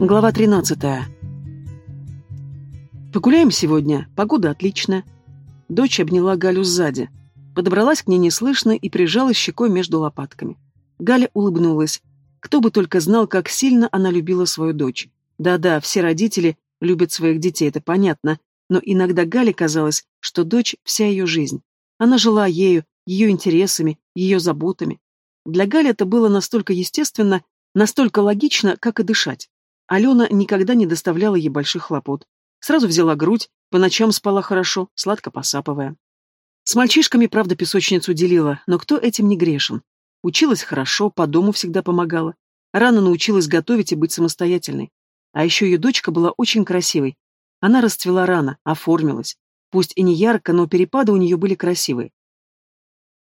Глава 13. Погуляем сегодня. Погода отличная. Дочь обняла Галю сзади. Подобралась к ней неслышно и прижалась щекой между лопатками. Галя улыбнулась. Кто бы только знал, как сильно она любила свою дочь. Да-да, все родители любят своих детей, это понятно. Но иногда Гале казалось, что дочь — вся ее жизнь. Она жила ею, ее интересами, ее заботами. Для Гали это было настолько естественно, настолько логично, как и дышать. Алена никогда не доставляла ей больших хлопот. Сразу взяла грудь, по ночам спала хорошо, сладко посапывая. С мальчишками, правда, песочницу делила, но кто этим не грешен? Училась хорошо, по дому всегда помогала. Рано научилась готовить и быть самостоятельной. А еще ее дочка была очень красивой. Она расцвела рано, оформилась. Пусть и не ярко, но перепады у нее были красивые.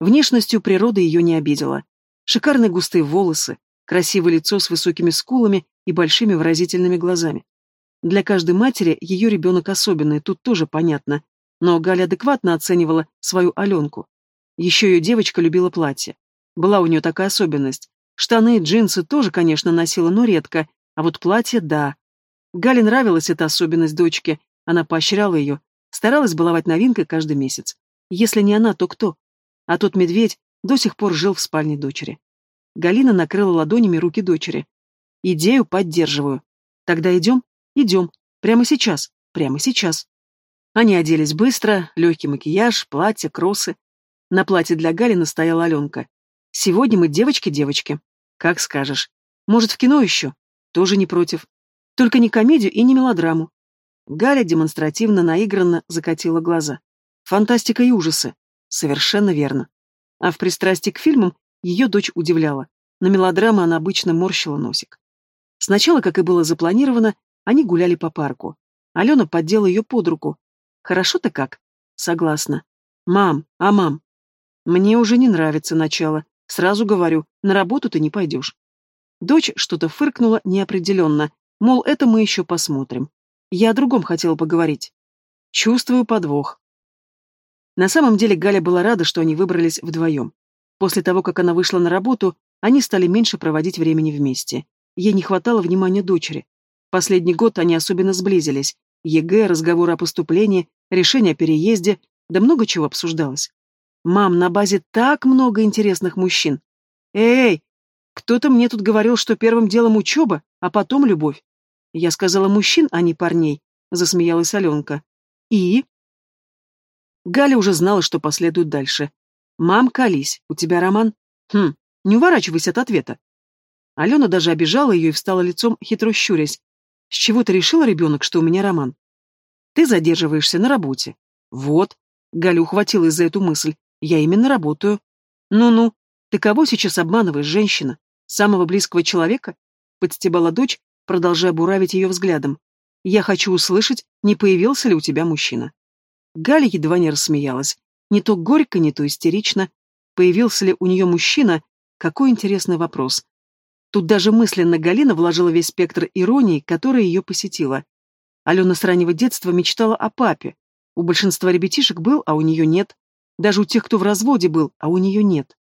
Внешностью природа ее не обидела. Шикарные густые волосы, красивое лицо с высокими скулами и большими выразительными глазами. Для каждой матери ее ребенок особенный, тут тоже понятно, но Галя адекватно оценивала свою Аленку. Еще ее девочка любила платье. Была у нее такая особенность. Штаны и джинсы тоже, конечно, носила, но редко, а вот платье — да. Гале нравилась эта особенность дочки, она поощряла ее, старалась баловать новинкой каждый месяц. Если не она, то кто? А тот медведь до сих пор жил в спальне дочери. Галина накрыла ладонями руки дочери. Идею поддерживаю. Тогда идем? Идем. Прямо сейчас. Прямо сейчас. Они оделись быстро, легкий макияж, платье, кроссы. На платье для Галины стояла Аленка. Сегодня мы девочки-девочки. Как скажешь. Может, в кино еще? Тоже не против. Только не комедию и не мелодраму. Галя демонстративно, наигранно закатила глаза. Фантастика и ужасы. Совершенно верно. А в пристрастии к фильмам ее дочь удивляла. На мелодрамы она обычно морщила носик. Сначала, как и было запланировано, они гуляли по парку. Алена поддела ее под руку. «Хорошо-то как?» «Согласна». «Мам, а мам?» «Мне уже не нравится начало. Сразу говорю, на работу ты не пойдешь». Дочь что-то фыркнула неопределенно, мол, это мы еще посмотрим. Я о другом хотела поговорить. Чувствую подвох. На самом деле Галя была рада, что они выбрались вдвоем. После того, как она вышла на работу, они стали меньше проводить времени вместе. Ей не хватало внимания дочери. Последний год они особенно сблизились. ЕГЭ, разговоры о поступлении, решение о переезде, да много чего обсуждалось. «Мам, на базе так много интересных мужчин!» «Эй, кто-то мне тут говорил, что первым делом учеба, а потом любовь». Я сказала мужчин, а не парней, засмеялась Аленка. «И?» Галя уже знала, что последует дальше. «Мам, колись, у тебя роман?» «Хм, не уворачивайся от ответа. Алена даже обижала ее и встала лицом, хитро щурясь. «С чего ты решила, ребенок, что у меня роман?» «Ты задерживаешься на работе». «Вот». Галя ухватилась за эту мысль. «Я именно работаю». «Ну-ну, ты кого сейчас обманываешь, женщина? Самого близкого человека?» Подстебала дочь, продолжая буравить ее взглядом. «Я хочу услышать, не появился ли у тебя мужчина». Галя едва не рассмеялась. Не то горько, не то истерично. Появился ли у нее мужчина? Какой интересный вопрос. Тут даже мысленно Галина вложила весь спектр иронии, которая ее посетила. Алена с раннего детства мечтала о папе. У большинства ребятишек был, а у нее нет. Даже у тех, кто в разводе был, а у нее нет.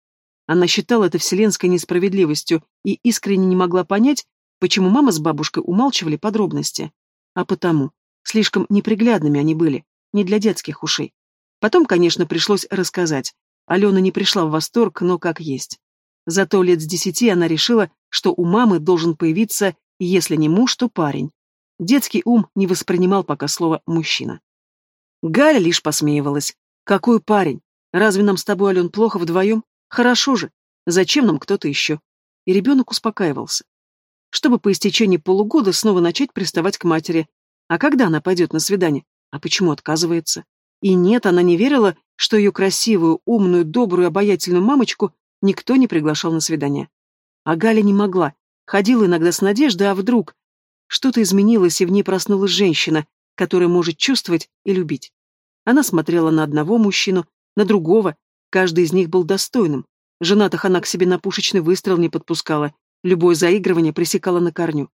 Она считала это вселенской несправедливостью и искренне не могла понять, почему мама с бабушкой умалчивали подробности. А потому, слишком неприглядными они были, не для детских ушей. Потом, конечно, пришлось рассказать. Алена не пришла в восторг, но как есть. Зато лет с десяти она решила, что у мамы должен появиться, если не муж, то парень. Детский ум не воспринимал пока слово «мужчина». Галя лишь посмеивалась. «Какой парень? Разве нам с тобой, Ален, плохо вдвоем? Хорошо же. Зачем нам кто-то еще?» И ребенок успокаивался. Чтобы по истечении полугода снова начать приставать к матери. А когда она пойдет на свидание? А почему отказывается? И нет, она не верила, что ее красивую, умную, добрую, обаятельную мамочку Никто не приглашал на свидание. А Галя не могла. Ходила иногда с надеждой, а вдруг... Что-то изменилось, и в ней проснулась женщина, которая может чувствовать и любить. Она смотрела на одного мужчину, на другого. Каждый из них был достойным. Женатых она к себе на пушечный выстрел не подпускала. Любое заигрывание пресекала на корню.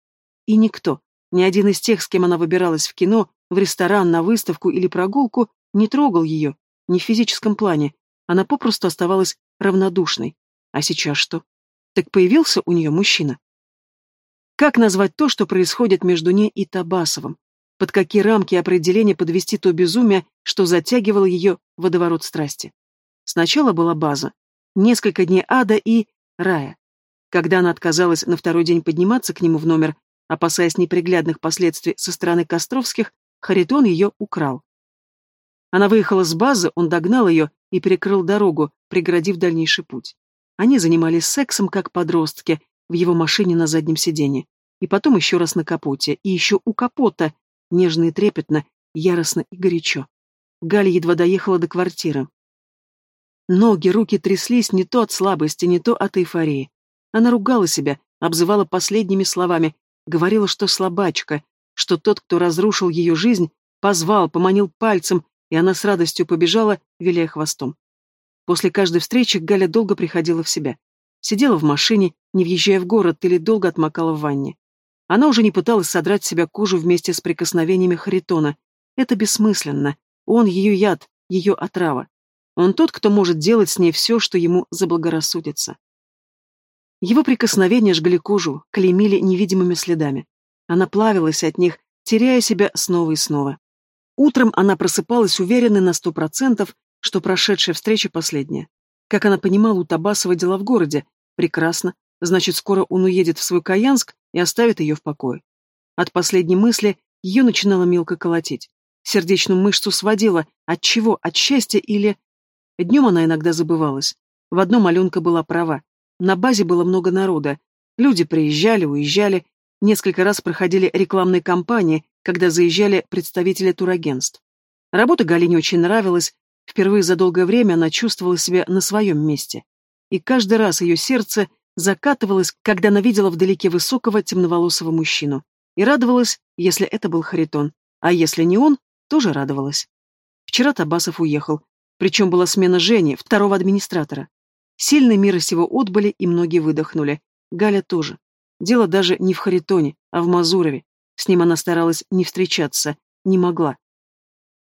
И никто, ни один из тех, с кем она выбиралась в кино, в ресторан, на выставку или прогулку, не трогал ее, ни в физическом плане. Она попросту оставалась равнодушной. А сейчас что? Так появился у нее мужчина. Как назвать то, что происходит между ней и Табасовым? Под какие рамки определения подвести то безумие, что затягивало ее водоворот страсти? Сначала была база. Несколько дней ада и рая. Когда она отказалась на второй день подниматься к нему в номер, опасаясь неприглядных последствий со стороны Костровских, Харитон ее украл. Она выехала с базы, он догнал ее и перекрыл дорогу, преградив дальнейший путь. Они занимались сексом, как подростки, в его машине на заднем сиденье. И потом еще раз на капоте, и еще у капота, нежно и трепетно, яростно и горячо. Галя едва доехала до квартиры. Ноги, руки тряслись не то от слабости, не то от эйфории. Она ругала себя, обзывала последними словами, говорила, что слабачка, что тот, кто разрушил ее жизнь, позвал, поманил пальцем, и она с радостью побежала, виляя хвостом. После каждой встречи Галя долго приходила в себя. Сидела в машине, не въезжая в город, или долго отмокала в ванне. Она уже не пыталась содрать с себя кожу вместе с прикосновениями Харитона. Это бессмысленно. Он ее яд, ее отрава. Он тот, кто может делать с ней все, что ему заблагорассудится. Его прикосновения жгли кожу, клеймили невидимыми следами. Она плавилась от них, теряя себя снова и снова. Утром она просыпалась уверенной на сто процентов, что прошедшая встреча последняя. Как она понимала, у Табасова дела в городе. Прекрасно. Значит, скоро он уедет в свой Каянск и оставит ее в покое. От последней мысли ее начинало мелко колотить. Сердечную мышцу сводила. От чего? От счастья или... Днем она иногда забывалась. В одном Аленка была права. На базе было много народа. Люди приезжали, уезжали. Несколько раз проходили рекламные кампании, когда заезжали представители турагентств. Работа Галине очень нравилась. Впервые за долгое время она чувствовала себя на своем месте. И каждый раз ее сердце закатывалось, когда она видела вдалеке высокого темноволосого мужчину. И радовалась, если это был Харитон. А если не он, тоже радовалась. Вчера Табасов уехал. Причем была смена Жени, второго администратора. Сильные миры сего отбыли, и многие выдохнули. Галя тоже. Дело даже не в Харитоне, а в Мазурове. С ним она старалась не встречаться, не могла.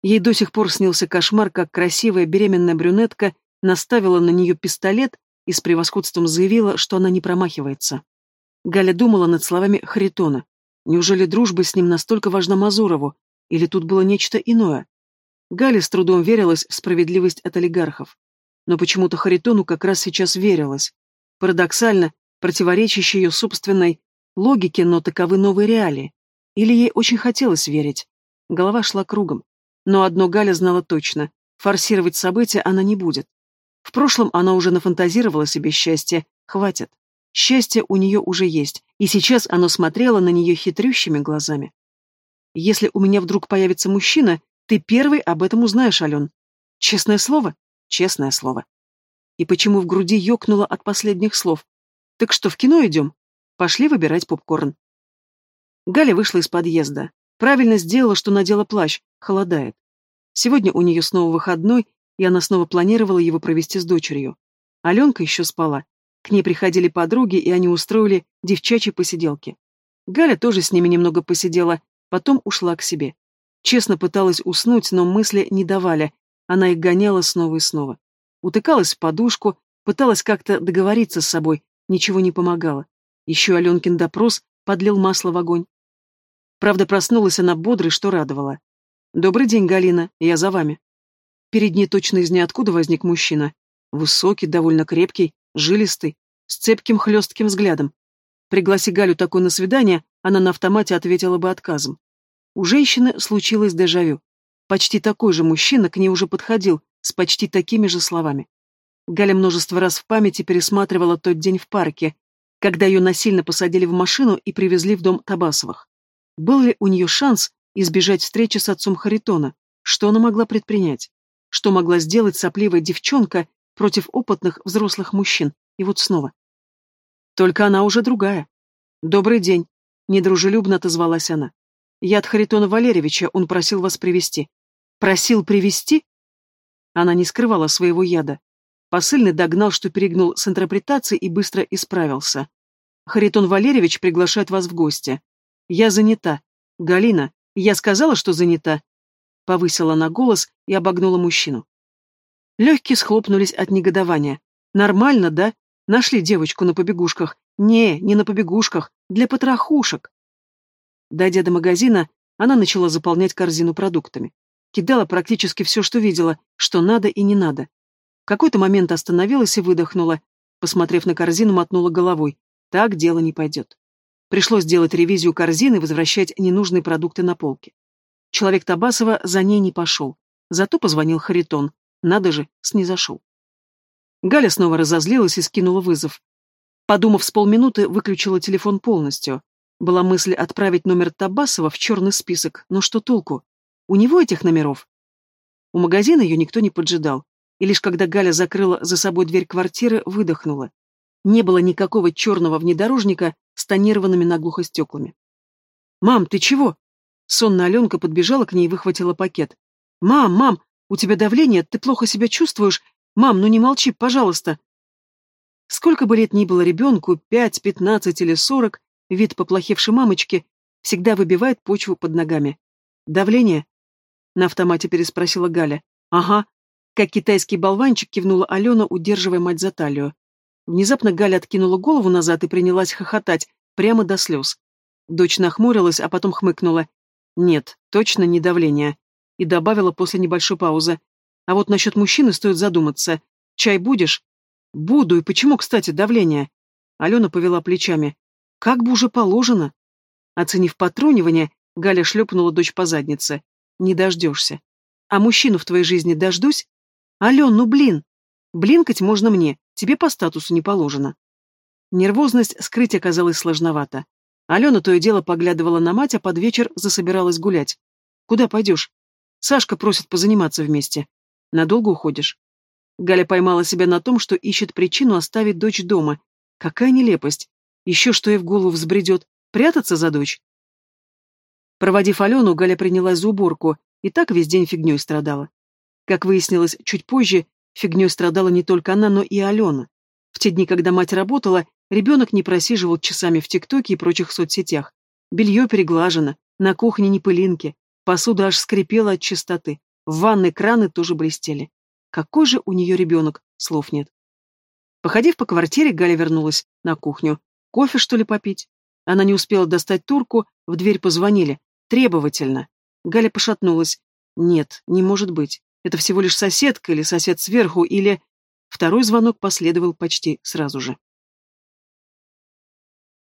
Ей до сих пор снился кошмар, как красивая беременная брюнетка наставила на нее пистолет и с превосходством заявила, что она не промахивается. Галя думала над словами Харитона. Неужели дружба с ним настолько важна Мазурову? Или тут было нечто иное? Галя с трудом верилась в справедливость от олигархов. Но почему-то Харитону как раз сейчас верилось. Парадоксально, противоречащей ее собственной логике, но таковы новые реалии. Или ей очень хотелось верить. Голова шла кругом. Но одно Галя знала точно. Форсировать события она не будет. В прошлом она уже нафантазировала себе счастье. Хватит. Счастье у нее уже есть, и сейчас оно смотрело на нее хитрющими глазами. «Если у меня вдруг появится мужчина, ты первый об этом узнаешь, Ален. Честное слово? Честное слово». И почему в груди ёкнуло от последних слов? «Так что, в кино идем? Пошли выбирать попкорн». Галя вышла из подъезда. Правильно сделала, что надела плащ. Холодает. Сегодня у нее снова выходной, и она снова планировала его провести с дочерью. Аленка еще спала. К ней приходили подруги, и они устроили девчачьи посиделки. Галя тоже с ними немного посидела, потом ушла к себе. Честно пыталась уснуть, но мысли не давали. Она их гоняла снова и снова. Утыкалась в подушку, пыталась как-то договориться с собой, ничего не помогало. Еще Аленкин допрос подлил масло в огонь. Правда, проснулась она бодрой, что радовало. «Добрый день, Галина, я за вами». Перед ней точно из ниоткуда возник мужчина. Высокий, довольно крепкий, жилистый, с цепким хлестким взглядом. Пригласи Галю такой на свидание, она на автомате ответила бы отказом. У женщины случилось дежавю. Почти такой же мужчина к ней уже подходил, с почти такими же словами. Галя множество раз в памяти пересматривала тот день в парке, когда ее насильно посадили в машину и привезли в дом Табасовых. Был ли у нее шанс избежать встречи с отцом Харитона? Что она могла предпринять? Что могла сделать сопливая девчонка против опытных взрослых мужчин? И вот снова. Только она уже другая. «Добрый день», — недружелюбно отозвалась она. «Я от Харитона Валерьевича, он просил вас привести «Просил привести Она не скрывала своего яда. Посыльный догнал, что перегнул с интерпретацией и быстро исправился. «Харитон Валерьевич приглашает вас в гости. Я занята. Галина, я сказала, что занята. Повысила на голос и обогнула мужчину. Легкие схлопнулись от негодования. Нормально, да? Нашли девочку на побегушках, Не, не на побегушках, для потрохушек. Дойдя до магазина, она начала заполнять корзину продуктами. Кидала практически все, что видела, что надо и не надо. В какой-то момент остановилась и выдохнула. Посмотрев на корзину, мотнула головой. Так дело не пойдет. Пришлось делать ревизию корзины и возвращать ненужные продукты на полки. Человек Табасова за ней не пошел. Зато позвонил Харитон. Надо же, снизошел. Галя снова разозлилась и скинула вызов. Подумав с полминуты, выключила телефон полностью. Была мысль отправить номер Табасова в черный список, но что толку? У него этих номеров? У магазина ее никто не поджидал, и лишь когда Галя закрыла за собой дверь квартиры, выдохнула. Не было никакого черного внедорожника с тонированными наглухо стеклами. «Мам, ты чего?» Сонная Аленка подбежала к ней и выхватила пакет. «Мам, мам, у тебя давление, ты плохо себя чувствуешь? Мам, ну не молчи, пожалуйста!» Сколько бы лет ни было ребенку, пять, пятнадцать или сорок, вид поплохевшей мамочки всегда выбивает почву под ногами. «Давление?» — на автомате переспросила Галя. «Ага». Как китайский болванчик кивнула Алена, удерживая мать за талию. Внезапно Галя откинула голову назад и принялась хохотать, прямо до слез. Дочь нахмурилась, а потом хмыкнула. «Нет, точно не давление». И добавила после небольшой паузы. «А вот насчет мужчины стоит задуматься. Чай будешь?» «Буду. И почему, кстати, давление?» Алена повела плечами. «Как бы уже положено». Оценив патронивание, Галя шлепнула дочь по заднице. «Не дождешься. А мужчину в твоей жизни дождусь? Ален, ну блин! Блинкать можно мне, тебе по статусу не положено». Нервозность скрыть оказалась сложновато. Алена то и дело поглядывала на мать, а под вечер засобиралась гулять. «Куда пойдешь?» «Сашка просит позаниматься вместе. Надолго уходишь?» Галя поймала себя на том, что ищет причину оставить дочь дома. Какая нелепость. Еще что ей в голову взбредет. Прятаться за дочь? Проводив Алену, Галя принялась за уборку, и так весь день фигней страдала. Как выяснилось чуть позже, фигней страдала не только она, но и Алена. В те дни, когда мать работала, ребенок не просиживал часами в ТикТоке и прочих соцсетях. Белье переглажено, на кухне не пылинки, посуда аж скрипела от чистоты, в ванной краны тоже блестели. Какой же у нее ребенок, слов нет. Походив по квартире, Галя вернулась на кухню. Кофе, что ли, попить? Она не успела достать турку, в дверь позвонили. Требовательно. Галя пошатнулась. Нет, не может быть. Это всего лишь соседка или сосед сверху, или... Второй звонок последовал почти сразу же.